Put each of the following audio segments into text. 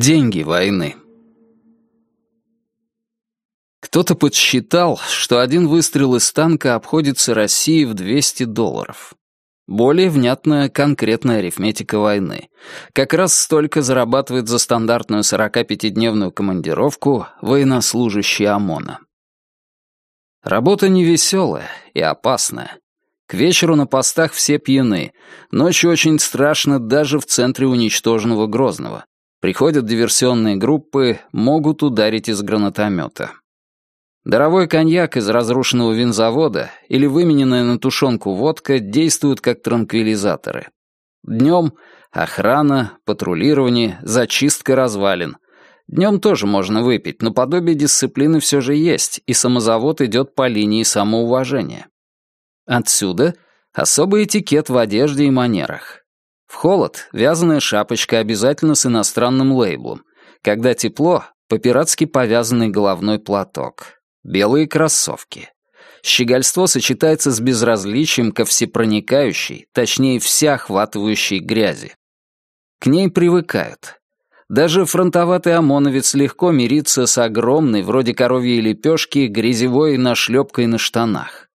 Деньги войны. Кто-то подсчитал, что один выстрел из танка обходится России в 200 долларов. Более внятная конкретная арифметика войны. Как раз столько зарабатывает за стандартную 45-дневную командировку военнослужащий ОМОНа. Работа невеселая и опасная. К вечеру на постах все пьяны. Ночью очень страшно даже в центре уничтоженного Грозного. Приходят диверсионные группы, могут ударить из гранатомета. Даровой коньяк из разрушенного винзавода или вымененная на тушенку водка действуют как транквилизаторы. Днем охрана, патрулирование, зачистка развалин. Днем тоже можно выпить, но подобие дисциплины все же есть, и самозавод идет по линии самоуважения. Отсюда особый этикет в одежде и манерах. В холод вязаная шапочка обязательно с иностранным лейблом. Когда тепло, по-пиратски повязанный головной платок. Белые кроссовки. Щегольство сочетается с безразличием ко всепроникающей, точнее всеохватывающей грязи. К ней привыкают. Даже фронтоватый ОМОНовец легко мирится с огромной, вроде коровьей лепешки, грязевой нашлепкой на штанах.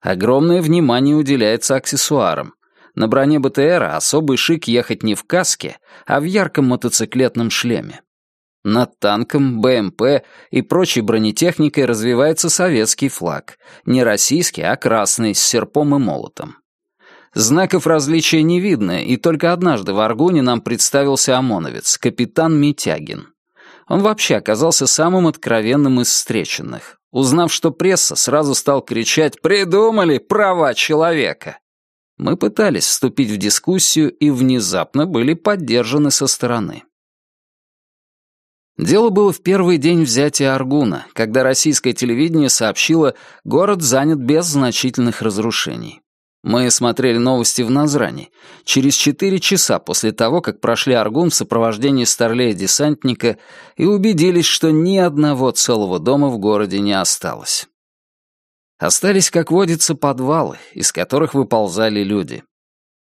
Огромное внимание уделяется аксессуарам. На броне БТРа особый шик ехать не в каске, а в ярком мотоциклетном шлеме. Над танком, БМП и прочей бронетехникой развивается советский флаг. Не российский, а красный, с серпом и молотом. Знаков различия не видно, и только однажды в Аргуне нам представился ОМОНовец, капитан Митягин. Он вообще оказался самым откровенным из встреченных. Узнав, что пресса, сразу стал кричать «Придумали права человека!» Мы пытались вступить в дискуссию и внезапно были поддержаны со стороны. Дело было в первый день взятия Аргуна, когда российское телевидение сообщило, город занят без значительных разрушений. Мы смотрели новости в Назране, через четыре часа после того, как прошли Аргун в сопровождении старлея-десантника и убедились, что ни одного целого дома в городе не осталось. Остались, как водится, подвалы, из которых выползали люди.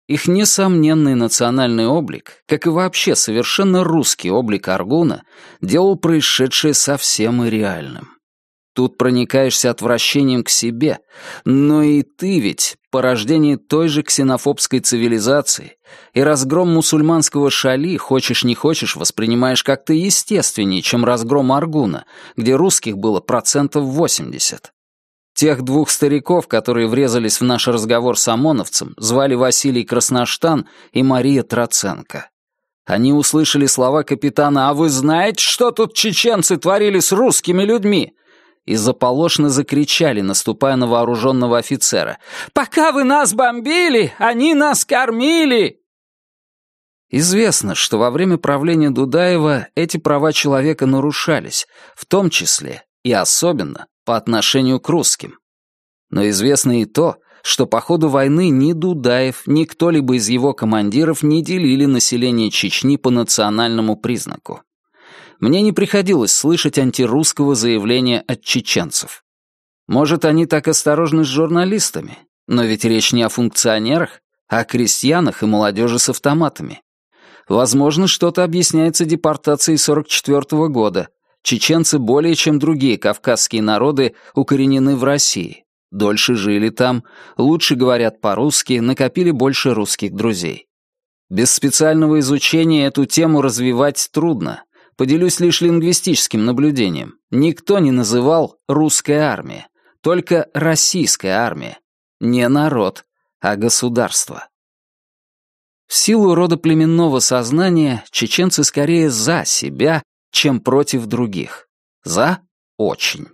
Их несомненный национальный облик, как и вообще совершенно русский облик Аргуна, делал происшедшее совсем и реальным. Тут проникаешься отвращением к себе, но и ты ведь порождение той же ксенофобской цивилизации, и разгром мусульманского шали, хочешь не хочешь, воспринимаешь как-то естественнее, чем разгром Аргуна, где русских было процентов 80. Тех двух стариков, которые врезались в наш разговор с ОМОНовцем, звали Василий Красноштан и Мария Троценко. Они услышали слова капитана «А вы знаете, что тут чеченцы творили с русскими людьми?» и заполошно закричали, наступая на вооруженного офицера. «Пока вы нас бомбили, они нас кормили!» Известно, что во время правления Дудаева эти права человека нарушались, в том числе и особенно по отношению к русским. Но известно и то, что по ходу войны ни Дудаев, ни кто-либо из его командиров не делили население Чечни по национальному признаку. Мне не приходилось слышать антирусского заявления от чеченцев. Может, они так осторожны с журналистами, но ведь речь не о функционерах, а о крестьянах и молодежи с автоматами. Возможно, что-то объясняется депортацией 44 -го года, Чеченцы более чем другие кавказские народы укоренены в России. Дольше жили там, лучше говорят по-русски, накопили больше русских друзей. Без специального изучения эту тему развивать трудно. Поделюсь лишь лингвистическим наблюдением. Никто не называл «русская армия», только «российская армия». Не народ, а государство. В силу родоплеменного сознания чеченцы скорее за себя, чем против других. За — очень.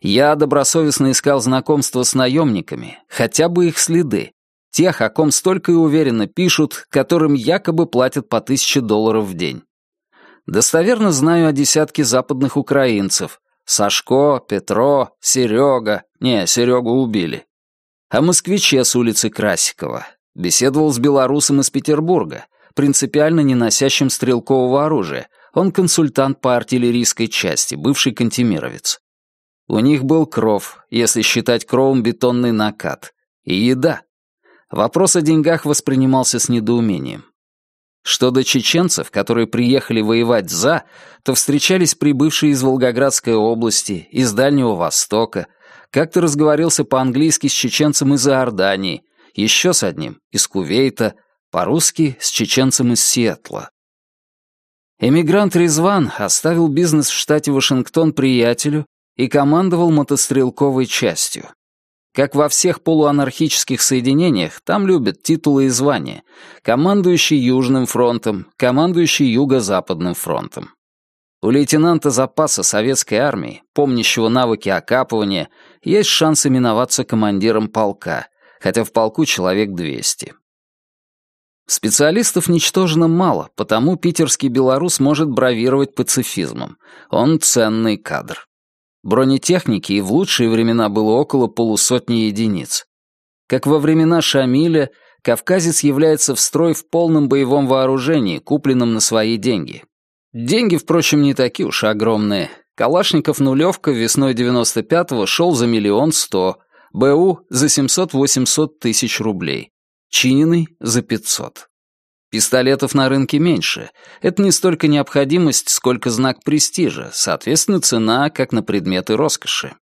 Я добросовестно искал знакомства с наемниками, хотя бы их следы, тех, о ком столько и уверенно пишут, которым якобы платят по тысяче долларов в день. Достоверно знаю о десятке западных украинцев. Сашко, Петро, Серега. Не, Серегу убили. О москвиче с улицы Красикова. Беседовал с белорусом из Петербурга, принципиально не носящим стрелкового оружия, он консультант по артиллерийской части, бывший кантемировец. У них был кров, если считать кровом бетонный накат. И еда. Вопрос о деньгах воспринимался с недоумением. Что до чеченцев, которые приехали воевать за, то встречались прибывшие из Волгоградской области, из Дальнего Востока, как-то разговорился по-английски с чеченцем из Иордании, еще с одним — из Кувейта, по-русски — с чеченцем из Сиэтла. Эмигрант Резван оставил бизнес в штате Вашингтон приятелю и командовал мотострелковой частью. Как во всех полуанархических соединениях, там любят титулы и звания. Командующий Южным фронтом, командующий Юго-Западным фронтом. У лейтенанта запаса советской армии, помнящего навыки окапывания, есть шанс именоваться командиром полка, хотя в полку человек 200. Специалистов ничтожно мало, потому питерский белорус может бравировать пацифизмом. Он ценный кадр. Бронетехники и в лучшие времена было около полусотни единиц. Как во времена Шамиля, кавказец является в строй в полном боевом вооружении, купленном на свои деньги. Деньги, впрочем, не такие уж огромные. Калашников нулевка весной 95-го шел за миллион сто, БУ за 700-800 тысяч рублей, Чининый за 500. Пистолетов на рынке меньше. Это не столько необходимость, сколько знак престижа, соответственно, цена как на предметы роскоши.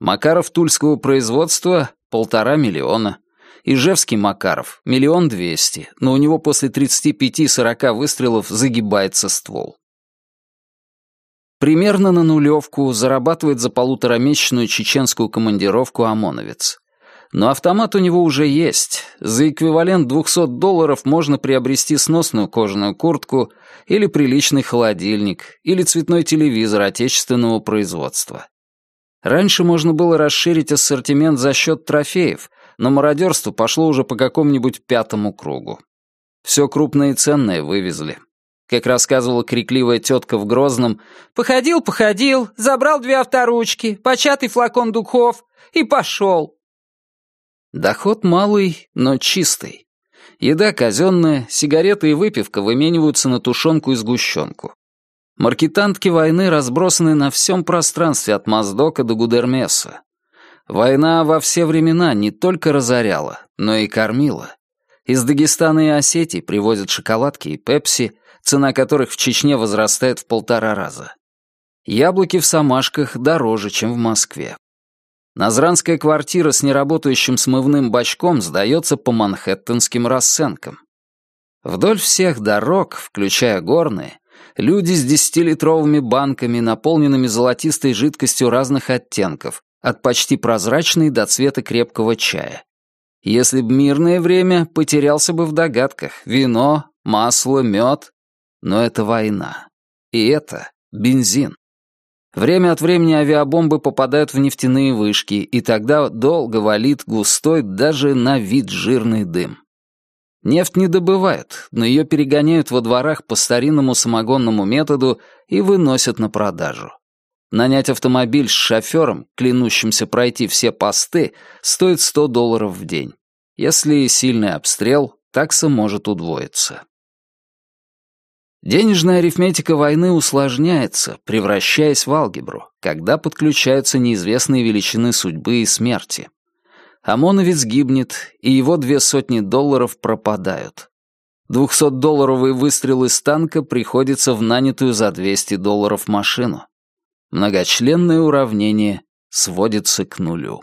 Макаров тульского производства — полтора миллиона. Ижевский Макаров — миллион двести, но у него после 35-40 выстрелов загибается ствол. Примерно на нулевку зарабатывает за полуторамесячную чеченскую командировку ОМОНовец. Но автомат у него уже есть. За эквивалент 200 долларов можно приобрести сносную кожаную куртку или приличный холодильник, или цветной телевизор отечественного производства. Раньше можно было расширить ассортимент за счет трофеев, но мародерство пошло уже по какому-нибудь пятому кругу. Все крупное и ценное вывезли. Как рассказывала крикливая тетка в Грозном, «Походил, походил, забрал две авторучки, початый флакон духов и пошел». Доход малый, но чистый. Еда казенная, сигареты и выпивка вымениваются на тушенку и сгущенку. Маркетантки войны разбросаны на всем пространстве от Моздока до Гудермеса. Война во все времена не только разоряла, но и кормила. Из Дагестана и Осетии привозят шоколадки и пепси, цена которых в Чечне возрастает в полтора раза. Яблоки в Самашках дороже, чем в Москве. Назранская квартира с неработающим смывным бачком сдается по манхэттенским расценкам. Вдоль всех дорог, включая горные, люди с десятилитровыми банками, наполненными золотистой жидкостью разных оттенков, от почти прозрачной до цвета крепкого чая. Если б мирное время, потерялся бы в догадках. Вино, масло, мед. Но это война. И это бензин. Время от времени авиабомбы попадают в нефтяные вышки, и тогда долго валит густой, даже на вид жирный дым. Нефть не добывают, но ее перегоняют во дворах по старинному самогонному методу и выносят на продажу. Нанять автомобиль с шофером, клянущимся пройти все посты, стоит 100 долларов в день. Если сильный обстрел, такса может удвоиться. Денежная арифметика войны усложняется, превращаясь в алгебру, когда подключаются неизвестные величины судьбы и смерти. ОМОНовец гибнет, и его две сотни долларов пропадают. Двухсотдолларовый выстрел из танка приходится в нанятую за 200 долларов машину. Многочленное уравнение сводится к нулю.